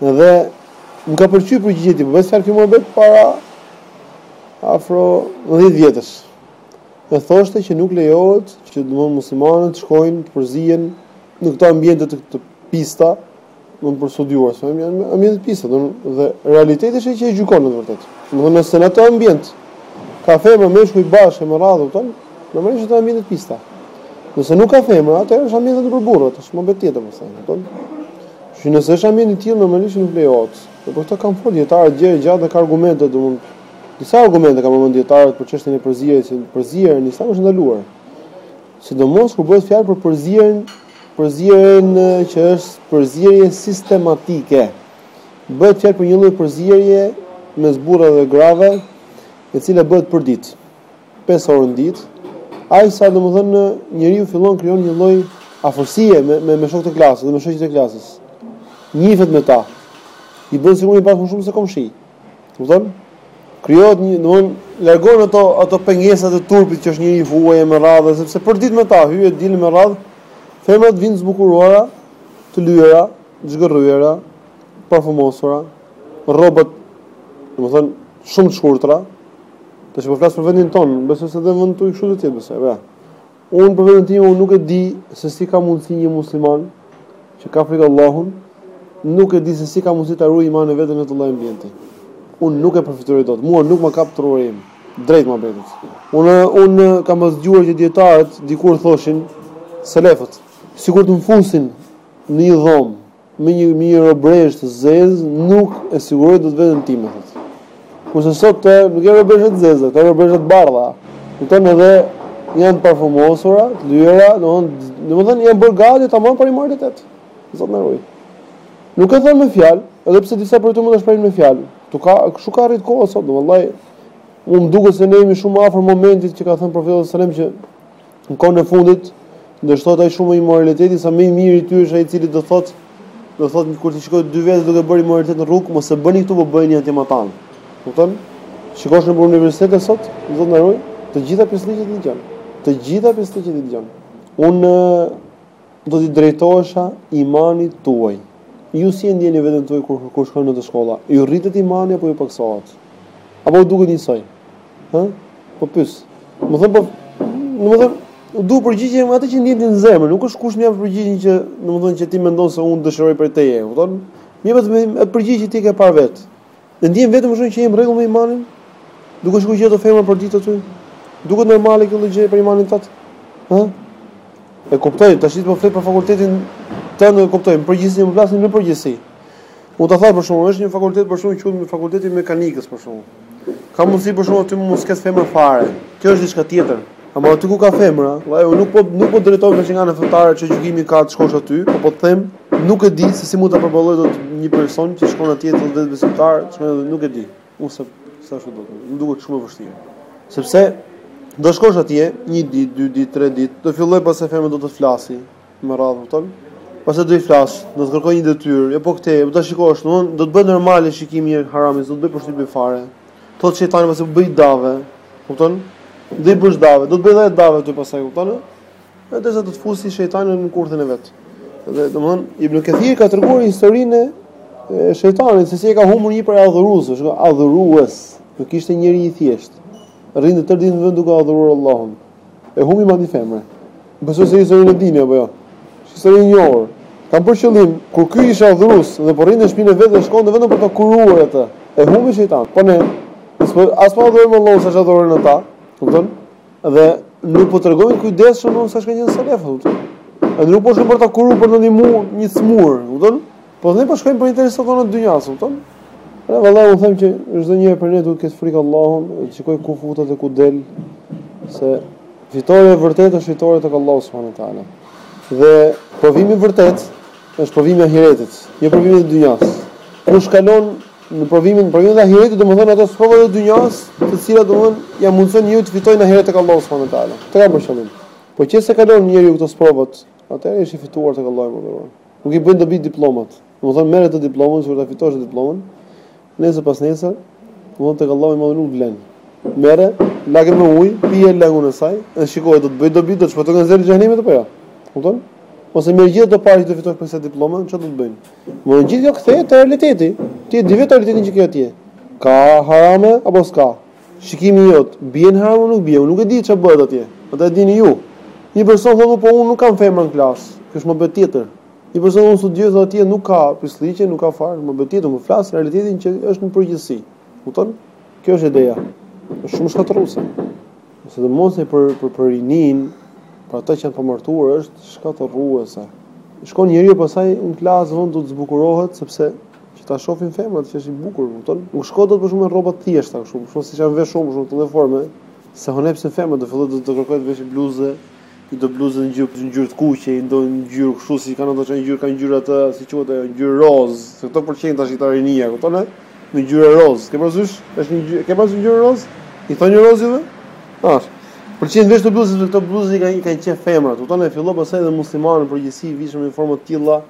Dhe më ka pëlqyer përgjigjja e tij, po bëhet fjalë kjo muhabet para afro 10 vjetësh. Dhe thoshte që nuk lejohet që domthonë muslimanët të shkojnë të përzien në këto ambiente të, të pista, dmth për të studiuar, se janë ambiente të pista, do dhe realiteti është që e gjykon në të vërtetë. Domethënë nëse në ato ambient ka femra meshkuj bashkë me radhë, atëherë, Normalisht është ambient i pistë. Nëse nuk ka femra, atëherë është ambient për burra, është muhabet tjetër domethënë, kupton? Që nëse është ambient i tillë normalisht nuk lejohet. Dhe për këtë kanë fol dijetarët gjerë e gjatë dhe ka argumente domethënë. Disa argumente kanë përmend dijetarët për çështjen e përzierjes, se përzierja në Islam është ndaluar. Sidomos kur bëhet fjalë për përzierjen, përzierjen që është përzierje sistematike. Bëhet fjalë për një lloj përzierje mes burrave dhe grave, e cila bëhet përditë. pesë orë në ditë, aq sa domethënë njeriu fillon krijon një lloj afërsie me me, me shokët e klasës dhe me shoqet e klasës. Njihet me ta. I bën sikur i bën më shumë se komshi. Kupton? Krijohet një, domthon, largon ato ato pengesat e turpit që është njeri i huaj me radhë, sepse për ditë me ta hyr e dil me radhë, femrat vijnë të zbukuruara, të lyera, të zhgërryera, parfumosura, rrobat, domthon, shumë të shkurtra, Tash po flas për vendin tonë, besoj se dhe vendi juaj kështu do të jetë besoj, pra. Unë për vendin tim unë nuk e di se si ka mundësi një musliman që ka frikë Allahun, nuk e di se si ka mundësi ta ruajë imanin e vet në atë lloj ambienti. Unë nuk e përfytyroj dot. Mua nuk më kap truri im. Drejt muhabetit. Unë unë kam dëgjuar që dijetarët dikur thoshin selefët, sikur të më fusin në një dhomë me një me një robëreshë të zezë nuk e siguroj dot veten time. Kurse sot ato nuk janë robëresha të zeza, ka robëresha të bardha. Kupton edhe janë parfumosura, të lyera, domethënë domethënë janë bërë gati tamam për imoralitet. Zot na ruaj. Nuk e thonë me fjalë, edhe pse disa prej tyre mund ta shprehin me fjalë. Tu ka kështu ka arrit koha sot, vallahi. Unë më duket se ne jemi shumë afër momentit që ka thënë profeti sallallahu alajhi wasallam që Në kohën e fundit, ndryshohet aq shumë imoraliteti sa më i miri i tyre është ai i cili do thotë, do thotë kur të shikojë dy vetë duke bërë imoralitet në rrugë, mos e bëni këtu, po bëjeni atje më tan. Kupton? Shikosh nëpër universitete sot, zot na ruaj, të gjitha pisllëqet i dëgjon. Të gjitha pisllëqet i dëgjon. Unë Do t'i drejtohesha imanit tuaj. Ju si e ndjeni veten tuaj kur kur shkoni në këto shkolla? Ju rritet imani apo ju pakësohet? Apo ju duket njësoj? Hë? Po pyes. Domethënë po, domethënë, unë du përgjigje me atë që ndjen ti në zemër, nuk është kusht të më japësh përgjigjen që, domethënë, që ti mendon se unë dëshiroj prej teje, kupton? Më jep atë përgjigje që ti ke parë vetë. E ndjen vetëm kështu që je në rregull me imanin? Duke shku gjithë ato femra për ditë aty? Duket normale kjo lloj gjëje për imanin tënd? Ë? E kuptoj, tash ti po flet për fakultetin tënd, e kuptoj, në përgjithësi ne flasim në përgjithësi. Unë ta thashë për shembull, është një fakultet për shembull quhet fakulteti i mekanikës për shembull. Ka mundësi për shembull aty mos ketë femra fare. Kjo është diçka tjetër. Ama aty ku ka femra, vllai, unë nuk po nuk po drejtohem nga ana fetare që gjykimi ka të shkosh aty, po po të them, nuk e di se si mund ta përballoj dot një person që shkon atje të jetë besimtar, që nuk e di. Unë se sa ashtu do të më duket shumë e vështirë. Sepse do shkosh atje, një ditë, dy ditë, tre ditë, do filloj pastaj femra do të të flasi, Me radhë, kupton? Pastaj do i flas, do të kërkoj një detyrë, jo po këtë, do ta shikosh, domthon do të bëhet normale shikimi i haramit, s'do të bëj përshtypje fare. Thotë shejtani tani po bëj dave, kupton? Do i bësh dave, do të bëj edhe dave ty pastaj, kupton? Edhe derisa do të fusi shejtani në kurthin e vet. Dhe domthon Ibn Kathir ka treguar historinë e shejtanit se si e ka humbur një prej adhuruesve, adhurues, nuk ishte njeri i thjeshtë. Rrinte tërë ditën vetëm duke adhuruar Allahun. E humbi me atë femrën. Besoj se e dini apo jo? Është histori e njohur. Kam për qëllim, kur ky ishte adhurus dhe po rrinte në shtëpinë e vet dhe shkonte vetëm për ta kuruar atë, e humbi shejtan. Po ne, as po as po adhurojmë Allahun sa adhurojnë ata, kupton? Dhe nuk po tregojmë kujdes sa ç'kanë selefët, kupton? Edhe nuk po shkojmë për të kuruar për të ndihmuar një t'smurë, kupton? Po ne po shkojmë për interesat tona të dynjas, kupton? Pra vallai unë them që çdo njëri prej nesh duhet të ketë frikë Allahun, të shikoj ku futet dhe ku del, se fitorja e vërtetë është fitorja tek Allahu subhanahu wa taala. Dhe provimi i vërtetë është provimi i ahiretit, jo provimi i dynjas. Kush kalon provimin, provimin e ahiretit, domethënë ato sprova të dynjas, të cilat domethënë ja mundsojnë njeriut të fitojë në ahiret tek Allahu subhanahu wa taala. Këtë kam për qëllim. Po qe se kalon njeriu këto sprovat, atëherë është i fituar tek Allahu më dhuron. Nuk i bëjnë dobi diplomat. Domethënë merr atë diplomën, sikur ta fitosh atë diplomën. Nesër pasnesër, domethënë tek Allahu më nuk vlen. Merre, lage me ujë, pije lëngun e saj, e shiko do të bëj dobi, do të shpëtojë nga zjarri i xhenemit apo jo. Ja? Kupton? Ose merr gjithë ato pare që do fitosh për këtë diplomë, çfarë do të bëjnë? E gjithë kjo kthehet te realiteti. Ti e di vetë realitetin që ke atje. Ka harame apo s'ka? Shikimi jot, bie në haram apo nuk bie, unë nuk e di çfarë bëhet atje, atë e dini ju. Një person thotë, po unë nuk kam femra në klasë, kjo është muhabet tjetër. Një person unë studioj thotë atje nuk ka pisllëqe, nuk ka fare, është muhabet tjetër, unë flas realitetin që është në përgjithësi. Kupton? Kjo është ideja. Është shumë shkatërruese. Sidomos për për për rinin, për ata që janë të pamartuar është shkatërruese. Shkon njeriu pastaj në klasë vonë do të zbukurohet sepse Që ta shofin femrat që është i bukur, kupton? Nuk shko dot për shumë rroba të thjeshta kështu, për shkak se ç'janë veshur shumë për shkak të këtyre forme, se s'e honepsin femrat, do fillojë të të kërkojë të veshë bluzë, i do bluzë në ngjyrë në ngjyrë të kuqe, i do në ngjyrë kështu si kanë ato çfarë ngjyre kanë ngjyrë atë, si quhet ajo, ngjyrë roz, se këto pëlqejnë tashi këta rinia, kupton? Në ngjyrë roz. Ke parasysh? Është një ngjyrë, ke parasysh ngjyrë roz? I thonë roz juve? Tash. Pëlqejnë vesh të bluzë, këto bluzë i kanë kanë qenë femrat, kupton? E fillon pastaj edhe muslimanët në përgjithësi vishen me forma të tilla,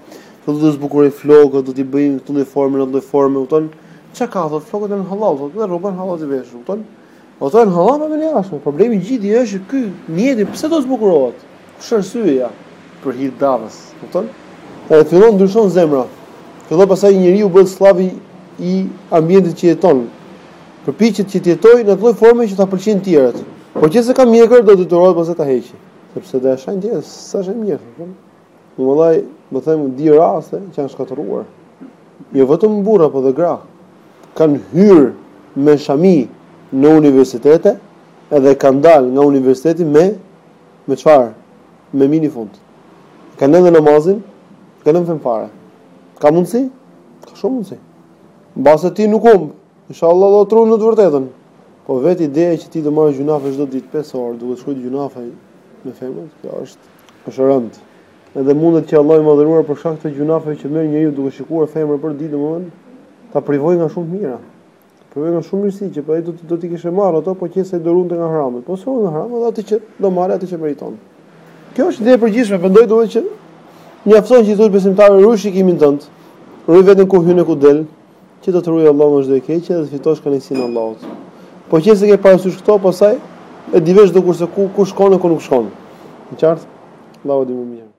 Po do të zbukurojë flokët, do t'i bëjë këto në formë, në atë formë, kupton? Ç'ka, thotë flokët janë hallall, thotë dhe rroba hallall të veshë, kupton? Po thonë hallall apo jo ashtu? Problemi i gjithë është ky, njeriu pse do zbukurohet? Kush është arsyeja? Për hir të davës, kupton? Po fillon ndryshon zemra. Fillon pastaj njeriu bëhet skllav i ambientit që jeton. Përpiqet që të jetojë në atë formë që ta pëlqejnë të tjerët. Po qe se ka mjekër do detyrohet pastaj ta heqë, sepse do e shajnë të tjerët, s'është mirë, kupton? Unë, vëllai im, them, di raste që janë shkatërruar. Jo vetëm burra, por dhe gra. Kanë hyrë me shami në universitete edhe kanë dalë nga universiteti me me çfarë? Me minifund. Kanë lënë namazin, kanë lënë fenë fare. Ka mundësi? Ka shumë mundësi. Mbase ti nuk humb. Inshallah Allahu të ruan në të vërtetën. Po vetë ideja që ti do marrësh gjynahe çdo ditë 5 orë, duhet të shikosh gjynahe, femër, kjo është Është e rëndë. Edhe mundet që Allahu i Madhëruar për shkak të gjynaheve që merr njeriu duke shikuar femra për ditë, domethënë, ta privojë nga shumë të mira. Privojë nga shumë mirësi që po ai do të do të kishte marrë ato, po qe se do ruhej nga haramet. Po s'u ruajt nga haramet, atëherë do marrë atë që meriton. Kjo është ide e përgjithshme, mendoj domethënë që mjafton që i thotë besimtarit ruaj shikimin tënd, ruaj veten ku hyn e ku del, Që do të të ruajë Allahu nga çdo e keqe dhe të fitosh kënaqësinë e Allahut. Po qe se i ke parasysh këto, pastaj e di vetë çdokush se ku ku shkon e ku nuk shkon. E qartë? Allahu di më mirë.